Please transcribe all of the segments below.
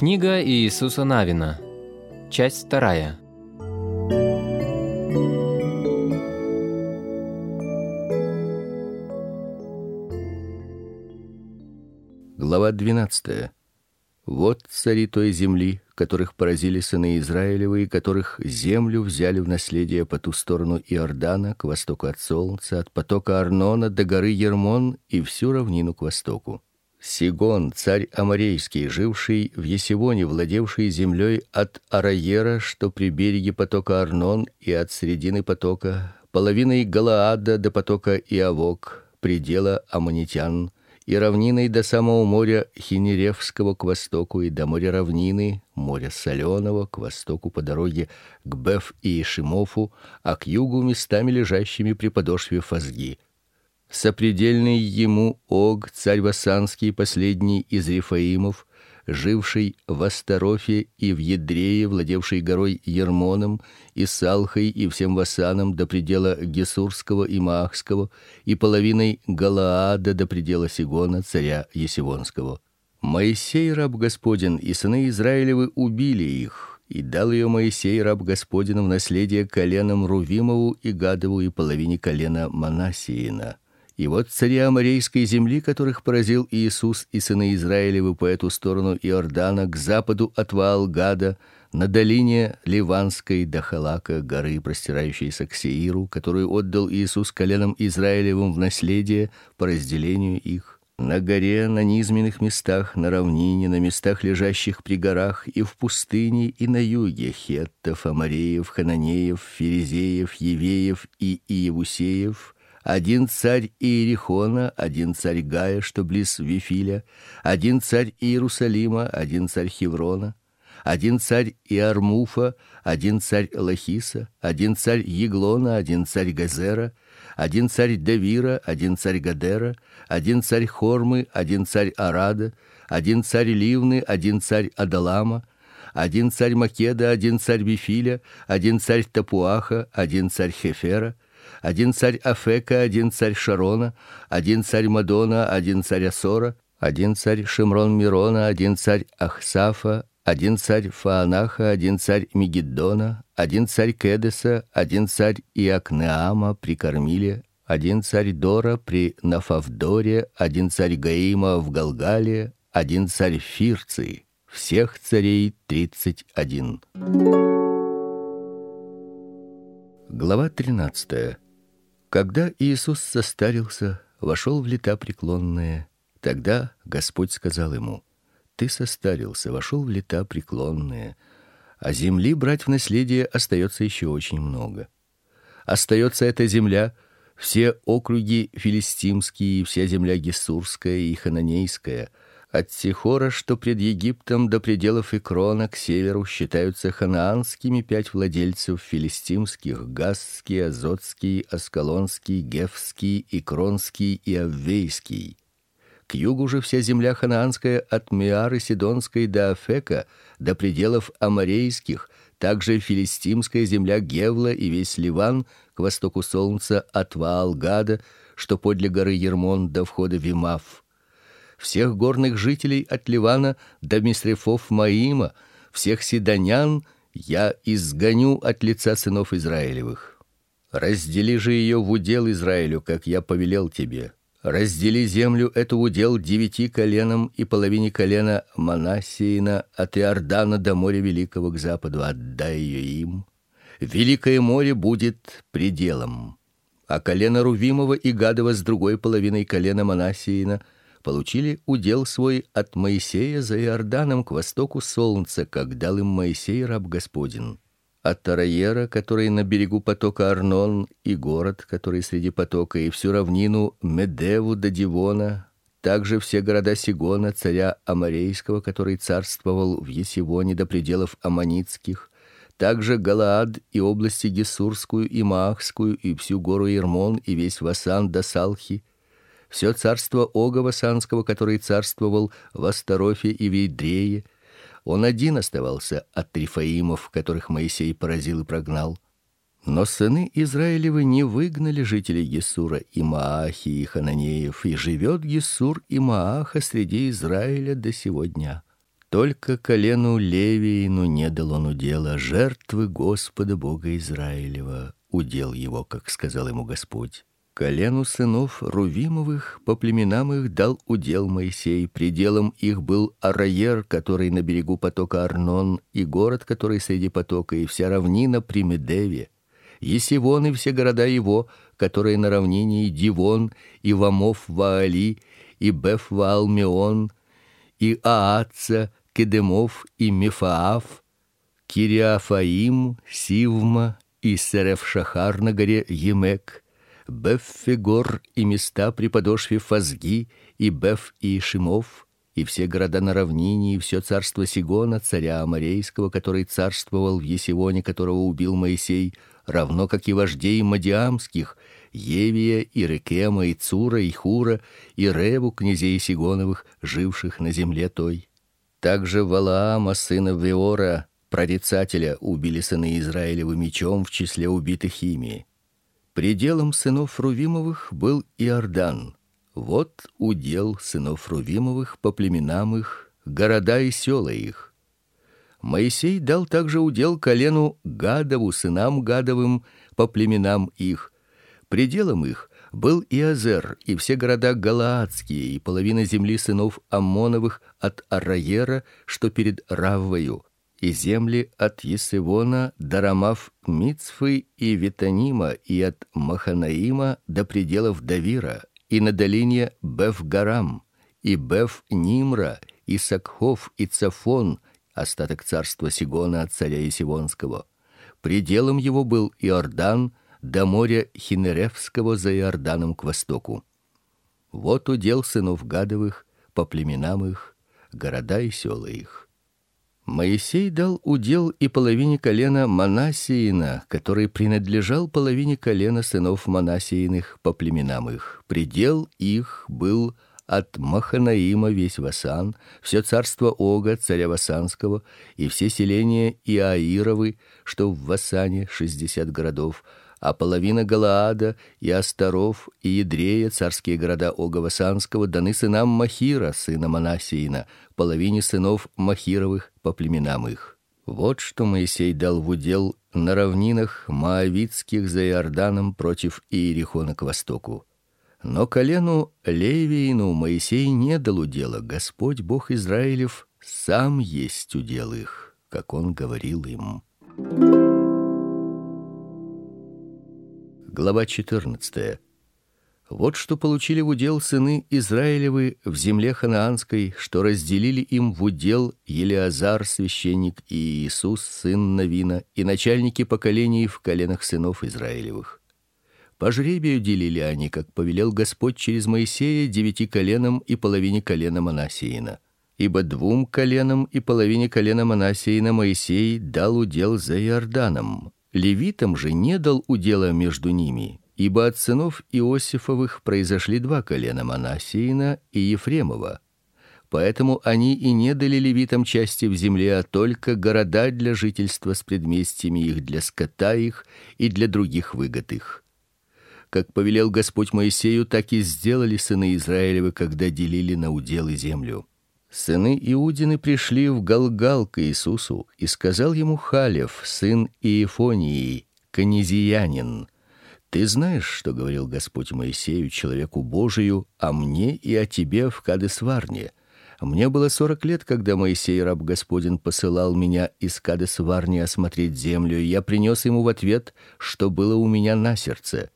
Книга Иисуса Навина. Часть вторая. Глава 12. Вот цари той земли, которых поразили сыны Израилевы, и которых землю взяли в наследие по ту сторону Иордана, к востоку от солнца, от потока Арнона до горы Ермон и всю равнину к востоку. Сигон, царь аморейский, живший в Есивоне, владевший землей от Араера, что при береге потока Арнон, и от середины потока, половиной Галаада до потока Иавок, предела амонитян, и равниной до самого моря Хинеревского к востоку и до моря равнины, моря соленого к востоку по дороге к Беф и Шимофу, а к югу местами лежащими при подошве Фазги сопредельный ему Ог, царь Васанский, последний из Рифаимов, живший в Астарофе и в Едрее, владевший горой Ермоном и Салхой и всем Васаном до предела Гесурского и Маахского и половиной Галаада до предела Сигона, царя Есивонского. Моисей раб Господин и сыны Израилевы убили их, и дал ее Моисей раб Господин в наследие коленам Рувимову и Гадову и половине колена Манасиина. И вот цари аморейской земли, которых поразил Иисус и сыны Израилевы по эту сторону Иордана к западу от Ваалгада, на долине Ливанской до Халака, горы, простирающейся к Сеиру, которую отдал Иисус коленам Израилевым в наследие по разделению их. На горе, на низменных местах, на равнине, на местах, лежащих при горах, и в пустыне, и на юге хеттов, амореев, хананеев, ферезеев, евеев и иевусеев – один царь Иерихона, один царь Гая, что близ Вифиля, один царь Иерусалима, один царь Хеврона, один царь Иармуфа, один царь Лахиса, один царь Еглона, один царь Газера, один царь Давира, один царь Гадера, один царь Хормы, один царь Арада, один царь Ливны, один царь Адалама, один царь Македа, один царь Вифиля, один царь Тапуаха, один царь Хефера, один царь Афека, один царь Шарона, один царь Мадона, один царь Асора, один царь Шимрон Мирона, один царь Ахсафа, один царь Фаанаха, один царь Мигиддона, один царь Кедеса, один царь Иакнеама при Кормиле, один царь Дора при Нафавдоре, один царь Гаима в Галгале, один царь Фирции. Всех царей тридцать один. Глава тринадцатая. Когда Иисус состарился, вошел в лета преклонные, тогда Господь сказал ему: Ты состарился, вошел в лета преклонные, а земли брать в наследие остается еще очень много. Остается эта земля, все округи филистимские, вся земля гессурская и хананейская, от Сихора, что пред Египтом, до пределов Икрона к северу считаются ханаанскими пять владельцев филистимских: Гасский, Азотский, Аскалонский, Гефский, Икронский и Аввейский. К югу же вся земля ханаанская от Миары Сидонской до Афека, до пределов аморейских, также филистимская земля Гевла и весь Ливан к востоку солнца от Ваалгада, что подле горы Ермон до входа в Имав всех горных жителей от Ливана до Мисрефов Маима, всех сидонян я изгоню от лица сынов Израилевых. Раздели же ее в удел Израилю, как я повелел тебе. Раздели землю эту удел девяти коленам и половине колена Манассиина от Иордана до моря великого к западу, отдай ее им. Великое море будет пределом. А колено Рувимова и Гадова с другой половиной колена Манассиина – получили удел свой от Моисея за Иорданом к востоку солнца, как дал им Моисей раб Господин. От Тараера, который на берегу потока Арнон, и город, который среди потока, и всю равнину Медеву до Дивона, также все города Сигона, царя аморейского, который царствовал в Есивоне до пределов амонитских, также Галаад и области Гесурскую и Маахскую и всю гору Ермон и весь Васан до Салхи, все царство Ога Васанского, который царствовал в Астарофе и Вейдрее, он один оставался от Трифаимов, которых Моисей поразил и прогнал. Но сыны Израилевы не выгнали жителей Гесура и Маахи и Хананеев, и живет Гесур и Мааха среди Израиля до сего дня. Только колену Левиину не дал он удела жертвы Господа Бога Израилева, удел его, как сказал ему Господь. Колену сынов Рувимовых по племенам их дал удел Моисей, пределом их был Араер, который на берегу потока Арнон, и город, который среди потока, и вся равнина при Медеве. Есивон и все города его, которые на равнине, и Дивон, и Вамов Ваали, и Беф Ваалмеон, и Ааца, Кедемов и Мефаав, Кириафаим, Сивма и Серефшахар на горе Емек, Беффегор и места при подошве Фазги, и Беф и Шимов, и все города на равнине, и все царство Сигона, царя Аморейского, который царствовал в Есивоне, которого убил Моисей, равно как и вождей мадиамских, Евия и Рекема и Цура и Хура и Реву князей Сигоновых, живших на земле той. Также Валаама сына Веора, прорицателя, убили сыны Израилевы мечом в числе убитых ими. Пределом сынов Рувимовых был Иордан. Вот удел сынов Рувимовых по племенам их, города и села их. Моисей дал также удел колену Гадову сынам Гадовым по племенам их. Пределом их был Иазер и все города галаадские и половина земли сынов Аммоновых от Араера, что перед Раввою, и земли от Есевона до Рамав Мицфы и Витанима и от Маханаима до пределов Давира и на долине Бефгарам и Беф-Нимра и Сакхов и Цафон, остаток царства Сигона от царя Есивонского. Пределом его был Иордан до моря Хинеревского за Иорданом к востоку. Вот удел сынов Гадовых по племенам их, города и села их. Моисей дал удел и половине колена Манасиина, который принадлежал половине колена сынов Манасииных по племенам их. Предел их был от Маханаима весь Васан, все царство Ога, царя Васанского, и все селения Иаировы, что в Васане шестьдесят городов, а половина Галаада и Астаров и Едрея, царские города Оговасанского, даны сынам Махира, сына Манасиина, половине сынов Махировых по племенам их. Вот что Моисей дал в удел на равнинах Моавитских за Иорданом против Иерихона к востоку. Но колену Левиину Моисей не дал удела, Господь Бог Израилев сам есть удел их, как он говорил им. Глава 14. Вот что получили в удел сыны Израилевы в земле ханаанской, что разделили им в удел Елиазар священник и Иисус сын Навина и начальники поколений в коленах сынов Израилевых. По жребию делили они, как повелел Господь через Моисея, девяти коленам и половине колена Манасиина. Ибо двум коленам и половине колена Манасиина Моисей дал удел за Иорданом, Левитам же не дал удела между ними, ибо от сынов Иосифовых произошли два колена Манасиина и Ефремова. Поэтому они и не дали левитам части в земле, а только города для жительства с предместьями их для скота их и для других выгод их. Как повелел Господь Моисею, так и сделали сыны Израилевы, когда делили на уделы землю. Сыны Иудины пришли в Галгал к Иисусу, и сказал ему Халев, сын Иефонии, канизиянин: Ты знаешь, что говорил Господь Моисею, человеку Божию, о мне и о тебе в Кадесварне. Мне было сорок лет, когда Моисей раб Господин посылал меня из Кадесварни осмотреть землю, и я принес ему в ответ, что было у меня на сердце.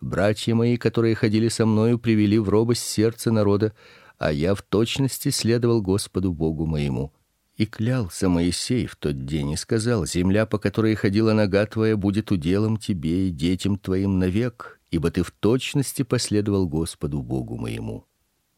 Братья мои, которые ходили со мною, привели в робость сердце народа, а я в точности следовал Господу Богу моему. И клялся Моисей в тот день и сказал: земля, по которой ходила нога твоя, будет уделом тебе и детям твоим навек, ибо ты в точности последовал Господу Богу моему.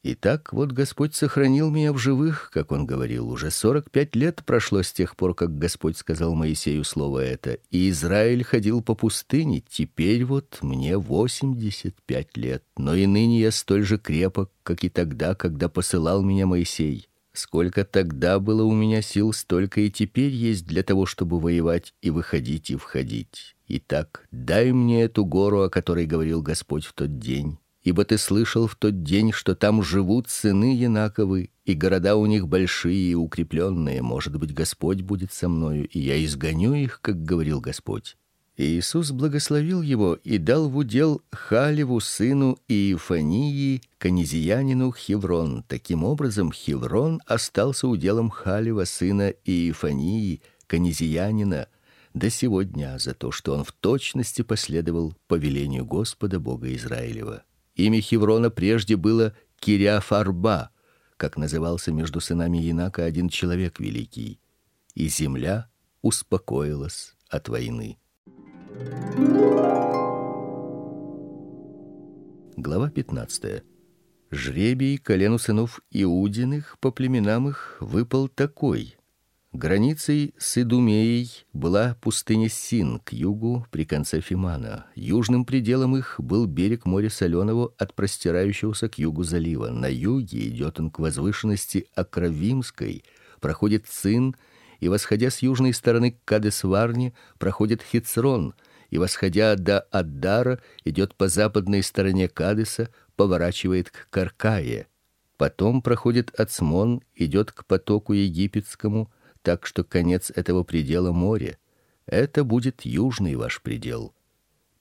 Итак, вот Господь сохранил меня в живых, как он говорил. Уже сорок пять лет прошло с тех пор, как Господь сказал Моисею слово это, и Израиль ходил по пустыне. Теперь вот мне восемьдесят пять лет, но и ныне я столь же крепок, как и тогда, когда посылал меня Моисей. Сколько тогда было у меня сил, столько и теперь есть для того, чтобы воевать и выходить и входить. Итак, дай мне эту гору, о которой говорил Господь в тот день ибо ты слышал в тот день, что там живут сыны Янаковы, и города у них большие и укрепленные. Может быть, Господь будет со мною, и я изгоню их, как говорил Господь. И Иисус благословил его и дал в удел Халеву сыну Иефании, канизиянину Хеврон. Таким образом, Хеврон остался уделом Халева сына Иефании, канизиянина, до сегодня за то, что он в точности последовал повелению Господа Бога Израилева. Имя Хеврона прежде было Кириафарба, как назывался между сынами Инака один человек великий. И земля успокоилась от войны. Глава 15. Жребий колену сынов Иудиных по племенам их выпал такой: Границей с Идумеей была пустыня Син к югу при конце Фимана. Южным пределом их был берег моря Соленого от простирающегося к югу залива. На юге идет он к возвышенности Акравимской, проходит Цин и восходя с южной стороны к Кадесварне, проходит Хицрон и восходя до Аддара идет по западной стороне Кадеса, поворачивает к Каркае. Потом проходит Ацмон, идет к потоку египетскому так что конец этого предела море. Это будет южный ваш предел.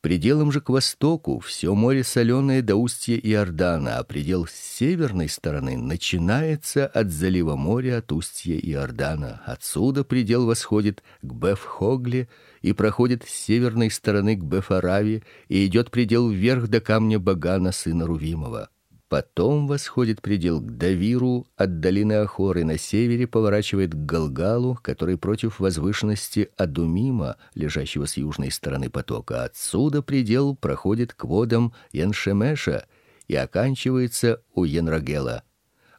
Пределом же к востоку все море соленое до устья Иордана, а предел с северной стороны начинается от залива моря от устья Иордана. Отсюда предел восходит к Бефхогле и проходит с северной стороны к Бефараве и идет предел вверх до камня Багана сына Рувимова. Потом восходит предел к Давиру, от долины Ахоры на севере поворачивает к Галгалу, который против возвышенности Адумима, лежащего с южной стороны потока. Отсюда предел проходит к водам Яншемеша и оканчивается у Енрагела.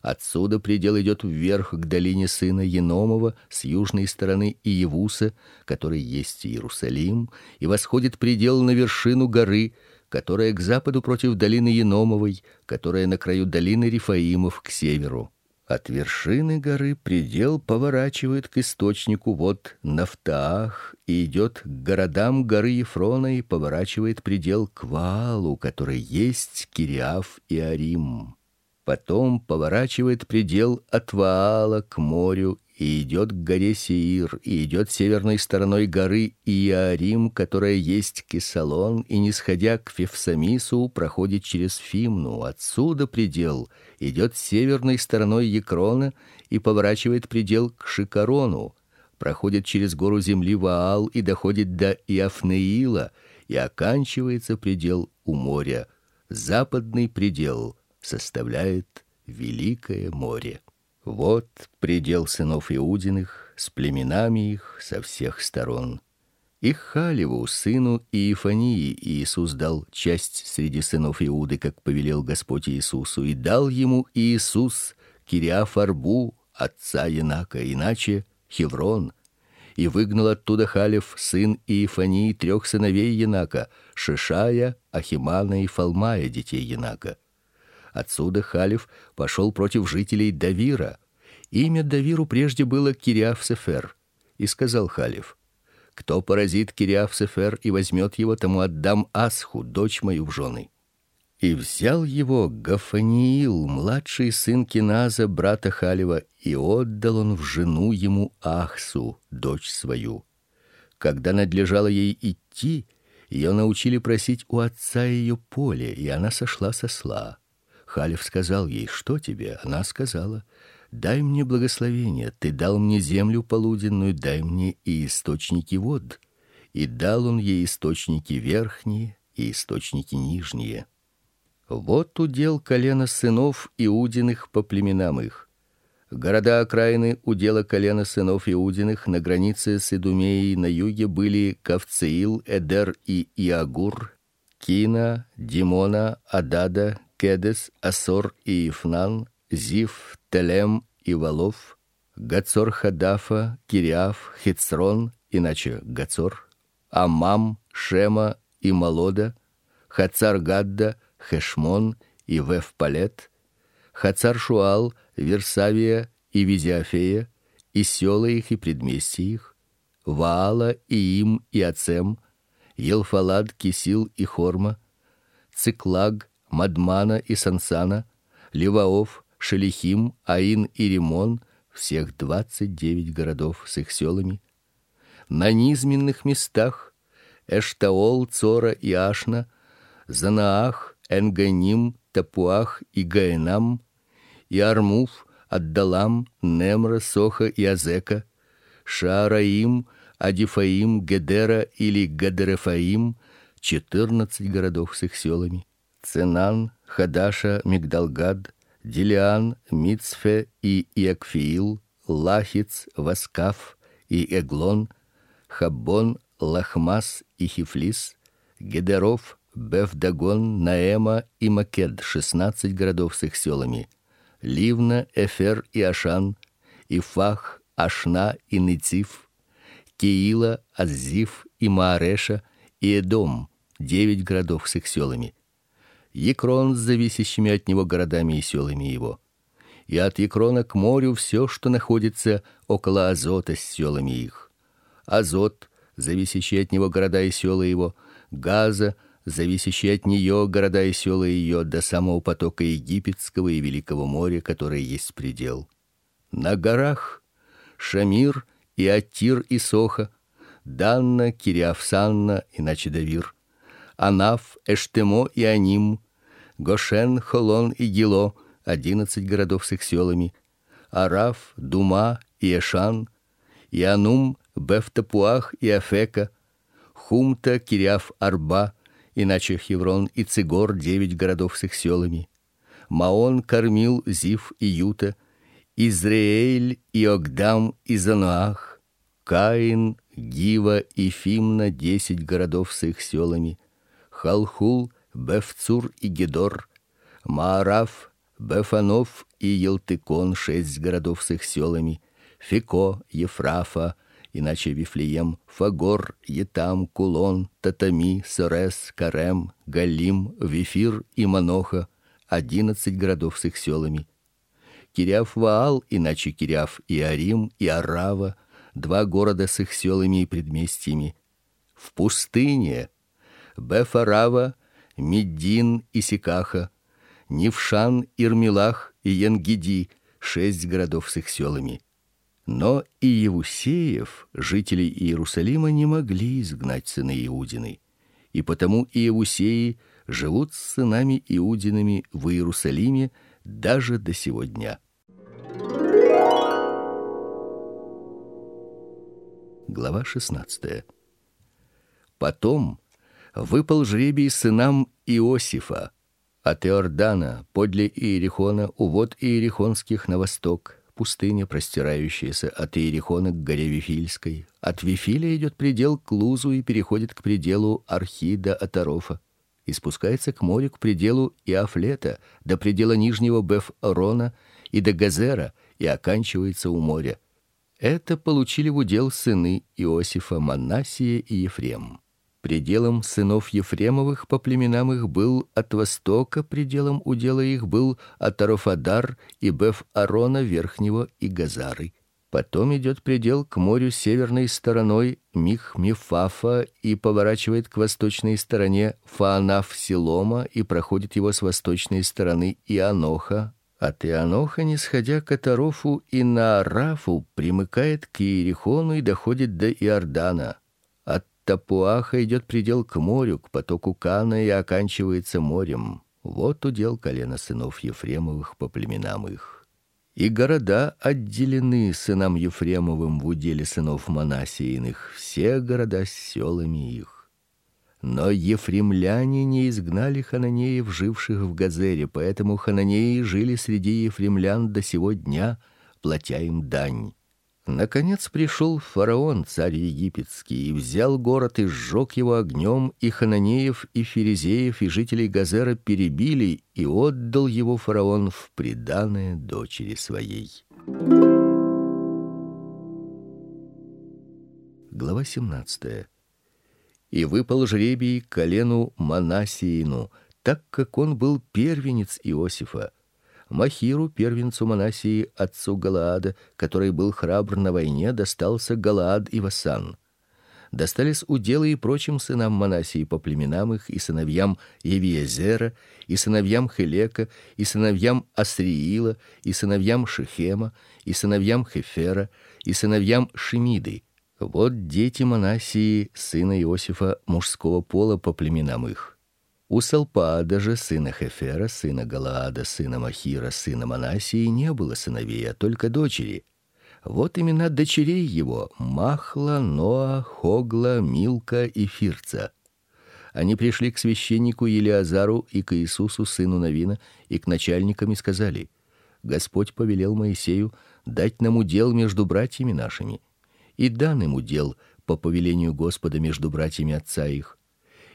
Отсюда предел идет вверх к долине сына Еномова с южной стороны Иевуса, который есть Иерусалим, и восходит предел на вершину горы которая к западу против долины Еномовой, которая на краю долины Рифаимов к северу. От вершины горы предел поворачивает к источнику вод Нафтаах и идет к городам горы Ефрона и поворачивает предел к Ваалу, который есть Кириаф и Арим. Потом поворачивает предел от Ваала к морю и идет к горе Сеир, и идет северной стороной горы Иарим, которая есть Кисалон, и не сходя к Февсамису, проходит через Фимну, отсюда предел, идет северной стороной Екрона и поворачивает предел к Шикарону, проходит через гору земли Ваал и доходит до Иафнеила, и оканчивается предел у моря. Западный предел составляет великое море. Вот предел сынов Иудиных с племенами их со всех сторон. И Халеву сыну Иефании Иисус дал часть среди сынов Иуды, как повелел Господь Иисусу, и дал ему Иисус Кириафарбу отца Янака, иначе Хеврон, и выгнал оттуда Халев сын Иефании трех сыновей Янака, Шишая, Ахимана и Фалмая детей Янака. Отсюда Халев пошел против жителей Давира. Имя Давиру прежде было Кириаф-Сефер, и сказал Халев: кто поразит Кириаф-Сефер и возьмет его, тому отдам Асху, дочь мою в жены. И взял его Гафаниил, младший сын Киназа, брата Халева, и отдал он в жену ему Ахсу, дочь свою. Когда надлежало ей идти, ее научили просить у отца ее поле, и она сошла со сла. Халев сказал ей: "Что тебе?" Она сказала: "Дай мне благословение. Ты дал мне землю полуденную, дай мне и источники вод". И дал он ей источники верхние и источники нижние. Вот удел колена сынов Иудиных по племенам их. Города окраины удела колена сынов Иудиных на границе с Идумеей на юге были Кавцеил, Эдер и Иагур, Кина, Димона, Адада, Кедес, Асор и Ифнан, Зив, Телем и Валов, Гацор Хадафа, Кириаф, Хицрон, иначе Гацор, Амам, Шема и Малода, Хацар Гадда, Хешмон и Вефпалет, Хацар Шуал, Версавия и Визиафея, и села их и предместья их, Ваала и Им и Ацем, Елфалад, Кисил и Хорма, Циклаг, Мадмана и Сансана, Леваов, Шелихим, Аин и Римон, всех двадцать девять городов с их селами. На низменных местах Эштаол, Цора и Ашна, Занаах, Энганим, Тапуах и Гаенам, и Армуф, Аддалам, Немра, Соха и Азека, Шаараим, Адифаим, Гедера или Гадерефаим, четырнадцать городов с их селами, Ценан, Хадаша, Мигдалгад, Дилиан, Мицфе и Иакфиил, Лахиц, Васкаф и Эглон, Хаббон, Лахмас и Хифлис, Гедеров, Бефдагон, Наэма и Макед, шестнадцать городов с их селами, Ливна, Эфер и Ашан, Ифах, Ашна и Нициф, Киила, Аззиф и Маареша и Эдом, девять городов с их селами, Екрон с зависящими от него городами и селами его, и от Екрона к морю все, что находится около Азота с селами их, Азот, зависящие от него города и села его, Газа, зависящие от нее города и села ее до самого потока египетского и великого моря, которое есть предел. На горах Шамир и Атир и Соха, Данна, Кириафсанна, иначе Давир, Анаф, Эштемо и Аним, Гошен, Холон и Гило, одиннадцать городов с их селами, Араф, Дума и Эшан, и Анум, Бефтапуах и Афека, Хумта, Кириаф, Арба, иначе Хеврон и Цигор, девять городов с их селами, Маон, Кармил, Зив и Юта, Израиль и Огдам и Заноах, Каин, Гива и Фимна, десять городов с их селами, Халхул, Бефцур и Гедор, Маараф, Бефанов и Елтыкон, шесть городов с их селами, Фико, Ефрафа, иначе Вифлеем, Фагор, Етам, Кулон, Татами, Сорес, Карем, Галим, Вифир и Маноха, одиннадцать городов с их селами. Кириаф Ваал, иначе Кириаф и Арим и Арава, два города с их селами и предместьями. В пустыне Бефарава, Медин и Сикаха, Нившан, Ирмилах и Янгиди, шесть городов с их селами. Но и Иевусеев, жители Иерусалима, не могли изгнать сыны Иудины, и потому Иевусеи живут с сынами Иудиными в Иерусалиме даже до сего дня. Глава 16. Потом выпал жребий сынам Иосифа от Иордана подле Иерихона у вод Иерихонских на восток пустыня, простирающаяся от Иерихона к горе Вифильской. От Вифиля идет предел к Лузу и переходит к пределу Архида Атарофа и спускается к морю к пределу Иафлета, до предела нижнего Беф-Рона и до Газера и оканчивается у моря. Это получили в удел сыны Иосифа Манасия и Ефрем. Пределом сынов Ефремовых по племенам их был от востока, пределом удела их был Атарофадар и Беф-Арона верхнего и Газары. Потом идет предел к морю северной стороной Мих-Мифафа и поворачивает к восточной стороне Фаанаф-Силома и проходит его с восточной стороны Ианоха, от Ианоха, не сходя к Атарофу и на Арафу, примыкает к Иерихону и доходит до Иордана. Тапуаха идет предел к морю, к потоку Кана и оканчивается морем. Вот удел колена сынов Ефремовых по племенам их. И города отделены сынам Ефремовым в уделе сынов Манасииных, все города с селами их. Но ефремляне не изгнали хананеев, живших в Газере, поэтому хананеи жили среди ефремлян до сего дня, платя им дань. Наконец пришел фараон, царь египетский, и взял город и сжег его огнем, и хананеев, и ферезеев, и жителей Газера перебили, и отдал его фараон в приданое дочери своей. Глава 17. И выпал жребий колену Манасиину, так как он был первенец Иосифа Махиру, первенцу Манасии, отцу Галаада, который был храбр на войне, достался Галаад и Васан. достались уделы и прочим сынам Манасии по племенам их и сыновьям Евиезера, и сыновьям Хелека, и сыновьям Асриила, и сыновьям Шехема, и сыновьям Хефера, и сыновьям Шемиды. Вот дети Манасии, сына Иосифа, мужского пола по племенам их. У Салпаада же сына Хефера, сына Галаада, сына Махира, сына Манасии не было сыновей, а только дочери. Вот имена дочерей его: Махла, Ноа, Хогла, Милка и Фирца. Они пришли к священнику Елиазару и к Иисусу сыну Навина и к начальникам и сказали: Господь повелел Моисею дать нам удел между братьями нашими, и дан им удел по повелению Господа между братьями отца их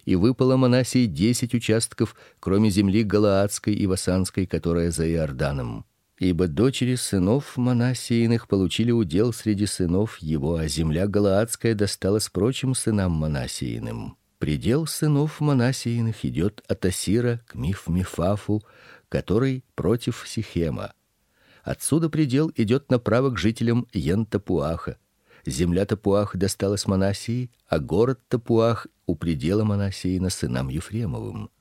и выпало Манасии десять участков, кроме земли галаадской и васанской, которая за Иорданом. Ибо дочери сынов Манасииных получили удел среди сынов его, а земля галаадская досталась прочим сынам Манасииным. Предел сынов Манасииных идет от Асира к Миф-Мифафу, который против Сихема. Отсюда предел идет направо к жителям Ентапуаха. Земля Тапуах досталась Манасии, а город Тапуах у предела Манасии на сынам Ефремовым.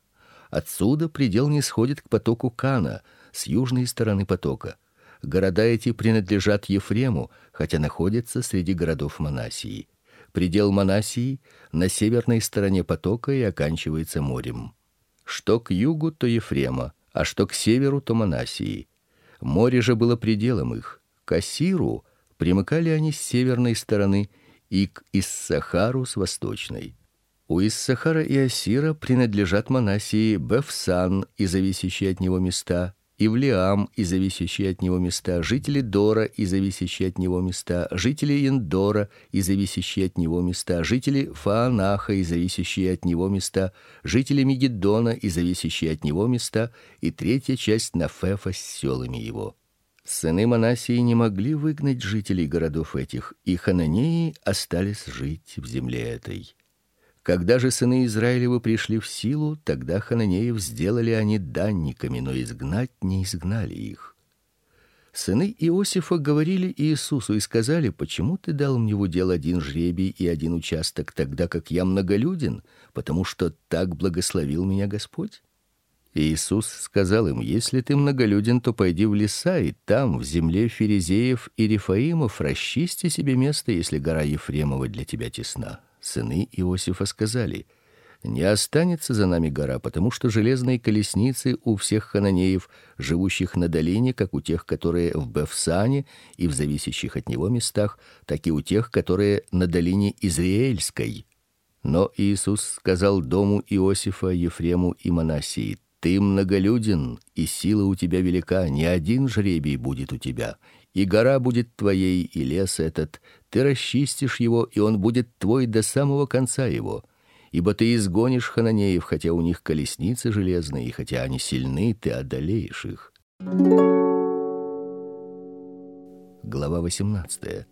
Отсюда предел не сходит к потоку Кана с южной стороны потока. Города эти принадлежат Ефрему, хотя находятся среди городов Манасии. Предел Манасии на северной стороне потока и оканчивается морем. Что к югу, то Ефрема, а что к северу, то Манасии. Море же было пределом их. К Асиру примыкали они с северной стороны и к Иссахару с восточной. У Иссахара и Асира принадлежат Манасии Бефсан и зависящие от него места, и Влиам и зависящие от него места, жители Дора и зависящие от него места, жители Индора и зависящие от него места, жители Фаанаха и зависящие от него места, жители Мигиддона и зависящие от него места, и третья часть Нафефа с селами его. Сыны Манасии не могли выгнать жителей городов этих, и хананеи остались жить в земле этой. Когда же сыны Израилевы пришли в силу, тогда хананеев сделали они данниками, но изгнать не изгнали их. Сыны Иосифа говорили Иисусу и сказали: "Почему ты дал мне в удел один жребий и один участок, тогда как я многолюден, потому что так благословил меня Господь?" Иисус сказал им: "Если ты многолюден, то пойди в леса и там, в земле ферезеев и рефаимов, расчисти себе место, если гора Ефремова для тебя тесна". Сыны Иосифа сказали: "Не останется за нами гора, потому что железные колесницы у всех хананеев, живущих на долине, как у тех, которые в Бефсане и в зависящих от него местах, так и у тех, которые на долине Израильской". Но Иисус сказал дому Иосифа, Ефрему и Манасии: ты многолюден, и сила у тебя велика, ни один жребий будет у тебя, и гора будет твоей, и лес этот, ты расчистишь его, и он будет твой до самого конца его. Ибо ты изгонишь хананеев, хотя у них колесницы железные, и хотя они сильны, ты одолеешь их. Глава 18.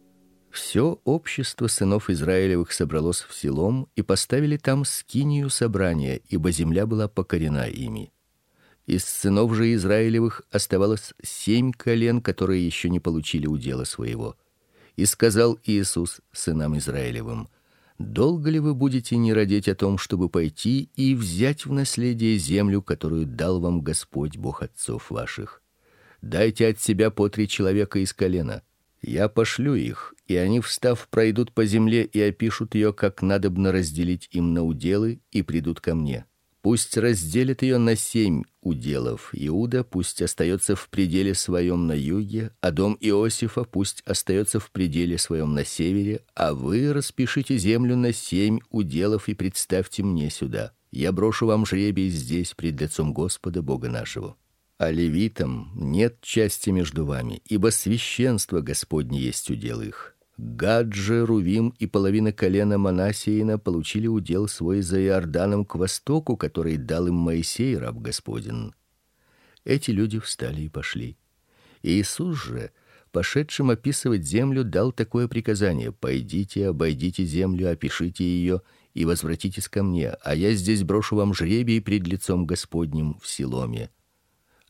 Все общество сынов Израилевых собралось в селом и поставили там скинию собрания, ибо земля была покорена ими. Из сынов же Израилевых оставалось семь колен, которые еще не получили удела своего. И сказал Иисус сынам Израилевым: Долго ли вы будете не родить о том, чтобы пойти и взять в наследие землю, которую дал вам Господь Бог отцов ваших? Дайте от себя по три человека из колена. Я пошлю их, и они, встав, пройдут по земле и опишут ее, как надобно разделить им на уделы, и придут ко мне. Пусть разделит ее на семь уделов. Иуда пусть остается в пределе своем на юге, а дом Иосифа пусть остается в пределе своем на севере, а вы распишите землю на семь уделов и представьте мне сюда. Я брошу вам жребий здесь пред лицом Господа Бога нашего. А левитам нет части между вами, ибо священство Господне есть удел их. Гадже, Рувим и половина колена Манасиина получили удел свой за Иорданом к востоку, который дал им Моисей, раб Господин. Эти люди встали и пошли. Иисус же, пошедшим описывать землю, дал такое приказание: пойдите, обойдите землю, опишите ее и возвратитесь ко мне, а я здесь брошу вам жребий пред лицом Господним в Силоме.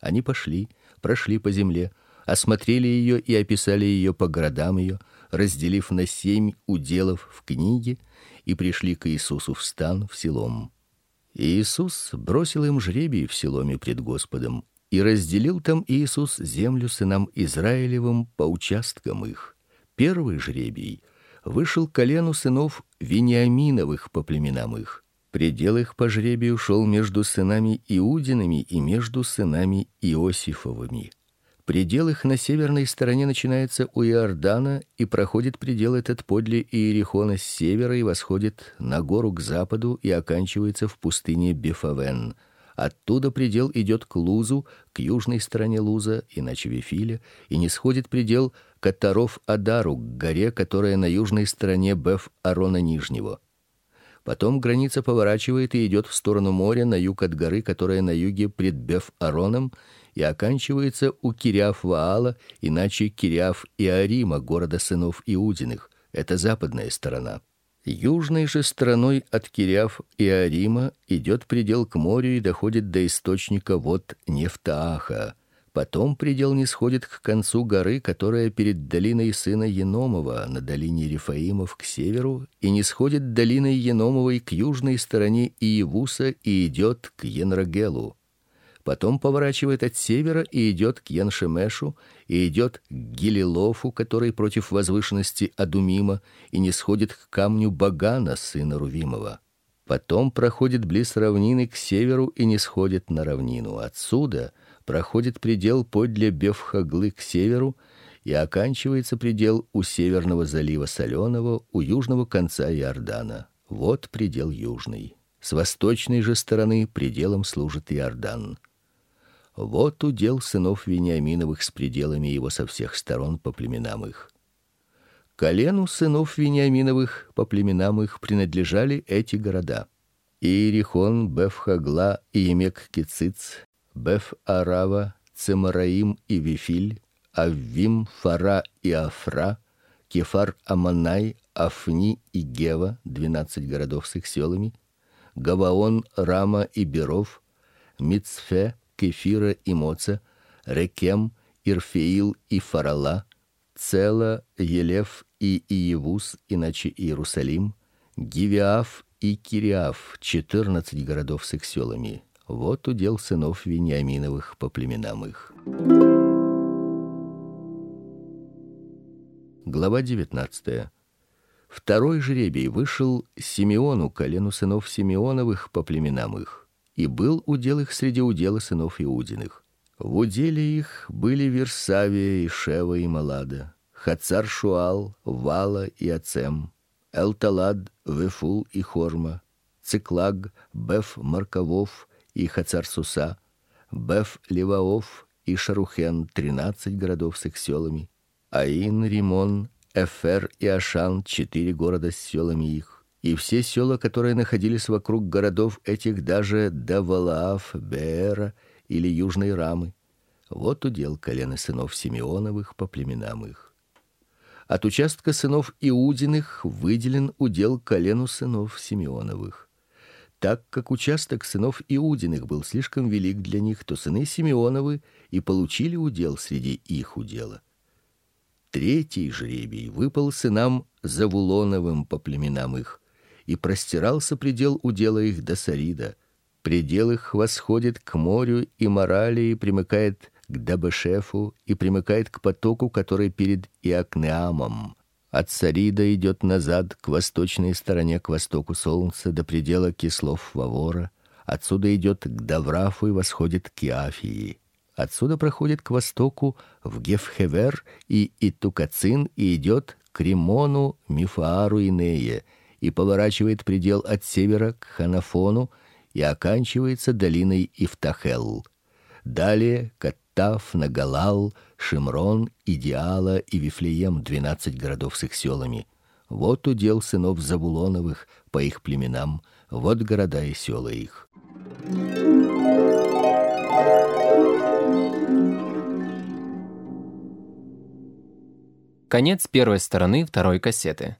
Они пошли, прошли по земле, осмотрели ее и описали ее по городам ее разделив на семь уделов в книге, и пришли к Иисусу в стан в Силом. И Иисус бросил им жребий в Силоме пред Господом, и разделил там Иисус землю сынам Израилевым по участкам их. Первый жребий вышел колену сынов Вениаминовых по племенам их. Предел их по жребию шел между сынами Иудиными и между сынами Иосифовыми. Предел их на северной стороне начинается у Иордана и проходит предел этот подле Иерихона с севера и восходит на гору к западу и оканчивается в пустыне Бефавен. Оттуда предел идет к Лузу, к южной стороне Луза, иначе Вифиля, и не предел к Атаров Адару, к горе, которая на южной стороне Беф Арона Нижнего. Потом граница поворачивает и идет в сторону моря на юг от горы, которая на юге пред Беф-Ароном, и оканчивается у Кириаф-Ваала, иначе Кириаф-Иарима, города сынов Иудиных. Это западная сторона. Южной же стороной от Кириаф-Иарима идет предел к морю и доходит до источника вод Нефтааха. Потом предел не сходит к концу горы, которая перед долиной сына Еномова на долине Рифаимов к северу, и не сходит долиной Еномовой к южной стороне Иевуса и идет к Енрагелу. Потом поворачивает от севера и идет к Яншемешу, и идет к Гилилофу, который против возвышенности Адумима, и не сходит к камню Багана сына Рувимова. Потом проходит близ равнины к северу и не сходит на равнину. Отсюда проходит предел подле Бефхаглы к северу и оканчивается предел у северного залива Соленого, у южного конца Иордана. Вот предел южный. С восточной же стороны пределом служит Иордан. Вот удел сынов Вениаминовых с пределами его со всех сторон по племенам их. Колену сынов Вениаминовых по племенам их принадлежали эти города: Иерихон, Бефхагла и Емек-Кициц, Беф-Арава, Цемараим и Вифиль, Аввим, Фара и Афра, Кефар-Аманай, Афни и Гева, двенадцать городов с их селами, Гаваон, Рама и Беров, Мицфе, Кефира и Моца, Рекем, Ирфеил и Фарала, Цела, Елев и Иевус, иначе Иерусалим, Гивиаф и Кириаф, четырнадцать городов с их селами. Вот удел сынов Вениаминовых по племенам их. Глава 19. Второй жребий вышел Симеону, колену сынов Симеоновых по племенам их, и был удел их среди удела сынов Иудиных. В уделе их были Версавия и Шева и Малада, Хацар Шуал, Вала и Ацем, Элталад, Вефул и Хорма, Циклаг, Беф Марковов, и Хацар-Суса, Беф-Леваов и Шарухен, тринадцать городов с их селами, Аин, Римон, Эфер и Ашан, четыре города с селами их, и все села, которые находились вокруг городов этих, даже до Валаав, Беера или Южной Рамы. Вот удел колена сынов Симеоновых по племенам их. От участка сынов Иудиных выделен удел колену сынов Симеоновых. Так как участок сынов Иудиных был слишком велик для них, то сыны Симеоновы и получили удел среди их удела. Третий жребий выпал сынам Завулоновым по племенам их, и простирался предел удела их до Сарида. Предел их восходит к морю и Моралии, примыкает к Дабешефу и примыкает к потоку, который перед Иакнеамом от Сарида идет назад к восточной стороне, к востоку солнца до предела кислов Вавора. Отсюда идет к Даврафу и восходит к Иафии. Отсюда проходит к востоку в Гефхевер и Итукацин и идет к Римону, Мифаару и Нее и поворачивает предел от севера к Ханафону и оканчивается долиной Ифтахел. Далее к Таф, Нагалал, Шимрон, Идиала и Вифлеем, двенадцать городов с их селами. Вот удел сынов Завулоновых по их племенам, вот города и села их. Конец первой стороны второй кассеты.